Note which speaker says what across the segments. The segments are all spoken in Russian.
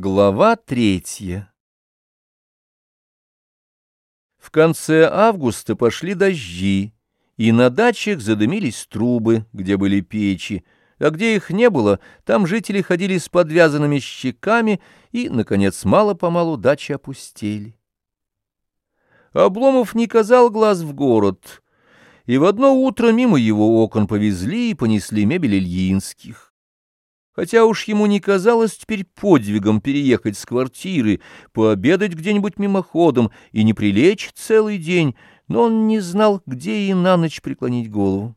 Speaker 1: Глава третья В конце августа пошли дожди, и на дачах задымились трубы, где были печи, а где их не было, там жители ходили с подвязанными щеками, и, наконец, мало-помалу дачи опустели. Обломов не казал глаз в город, и в одно утро мимо его окон повезли и понесли мебель Ильинских хотя уж ему не казалось теперь подвигом переехать с квартиры, пообедать где-нибудь мимоходом и не прилечь целый день, но он не знал, где и на ночь преклонить голову.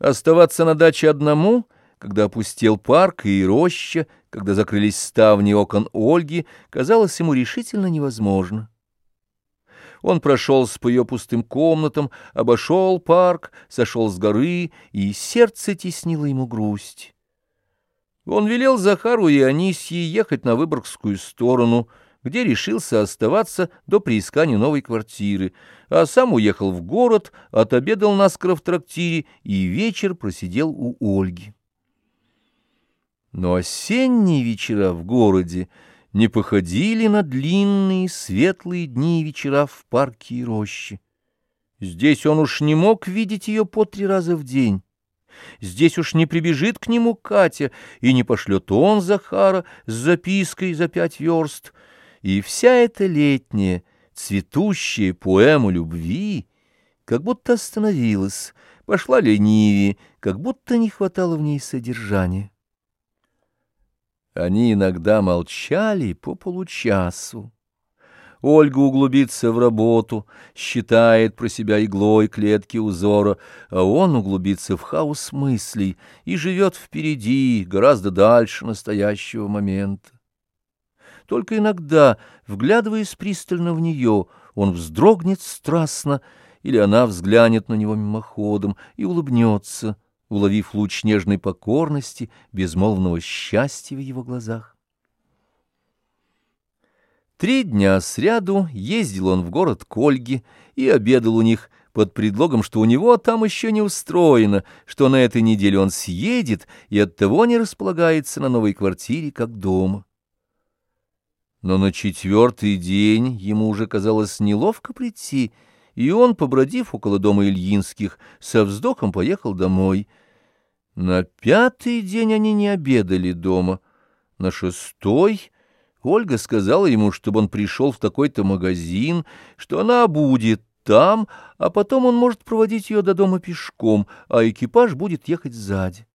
Speaker 1: Оставаться на даче одному, когда опустел парк и роща, когда закрылись ставни окон Ольги, казалось ему решительно невозможно. Он прошелся по ее пустым комнатам, обошел парк, сошел с горы, и сердце теснило ему грусть. Он велел Захару и Анисье ехать на Выборгскую сторону, где решился оставаться до приискания новой квартиры, а сам уехал в город, отобедал наскоро в трактире и вечер просидел у Ольги. Но осенние вечера в городе не походили на длинные светлые дни и вечера в парке и роще. Здесь он уж не мог видеть ее по три раза в день. Здесь уж не прибежит к нему Катя и не пошлет он Захара с запиской за пять верст. И вся эта летняя, цветущая поэма любви как будто остановилась, пошла ленивее, как будто не хватало в ней содержания. Они иногда молчали по получасу. Ольга углубится в работу, считает про себя иглой клетки узора, а он углубится в хаос мыслей и живет впереди, гораздо дальше настоящего момента. Только иногда, вглядываясь пристально в нее, он вздрогнет страстно, или она взглянет на него мимоходом и улыбнется — уловив луч нежной покорности, безмолвного счастья в его глазах. Три дня сряду ездил он в город к Ольге и обедал у них под предлогом, что у него там еще не устроено, что на этой неделе он съедет и оттого не располагается на новой квартире, как дома. Но на четвертый день ему уже казалось неловко прийти, и он, побродив около дома Ильинских, со вздохом поехал домой. На пятый день они не обедали дома. На шестой Ольга сказала ему, чтобы он пришел в такой-то магазин, что она будет там, а потом он может проводить ее до дома пешком, а экипаж будет ехать сзади.